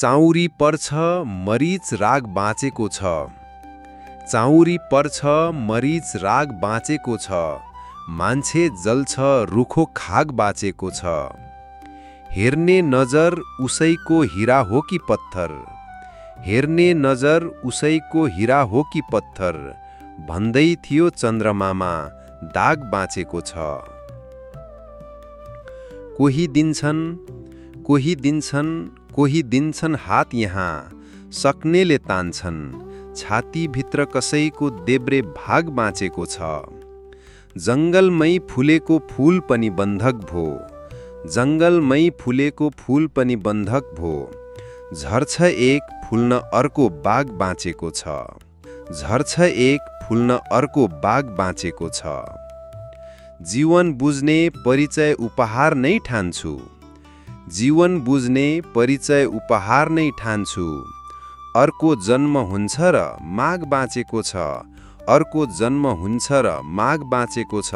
चाउरी पर्छ मरिच राग बाँचेको छ। चाउरी पर्छ मरिच राग बाँचेको छ। मान्छे जल्छ रुखो खाग बाँचेको छ। हेर्ने नजर उसैको हिरा हो कि पत्थर? हेर्ने नजर उसैको हिरा हो कि पत्थर? भन्दै थियो चन्द्रमामा दाग बाँचेको छ। कोही दिन्छन् कोही दिन्छन् कोही दिन्छन् हात यहाँ सक्नेले तान्छन्। छातीभित्र कसैको देब्रे भाग बाँचेको छ। जङ्गलमै फुलेको फूल पनि बन्धक भो। जङ्गलमै फुलेको फूल पनि बन्धक भो। झर्छ एक फुल्न अर्को बाग बाँचेको छ। झर्छ एक फुल्न अर्को बाग बाँचेको छ। जीवन बुझ्ने परिचय उपहार नै ठान्छु। जीवन बुझ्ने परिचय उपहार नै ठान्छु। अर्को जन्म हुन्छ र माग बाँचेको छ। अर्को जन्म हुन्छ र माग बाँचेको छ।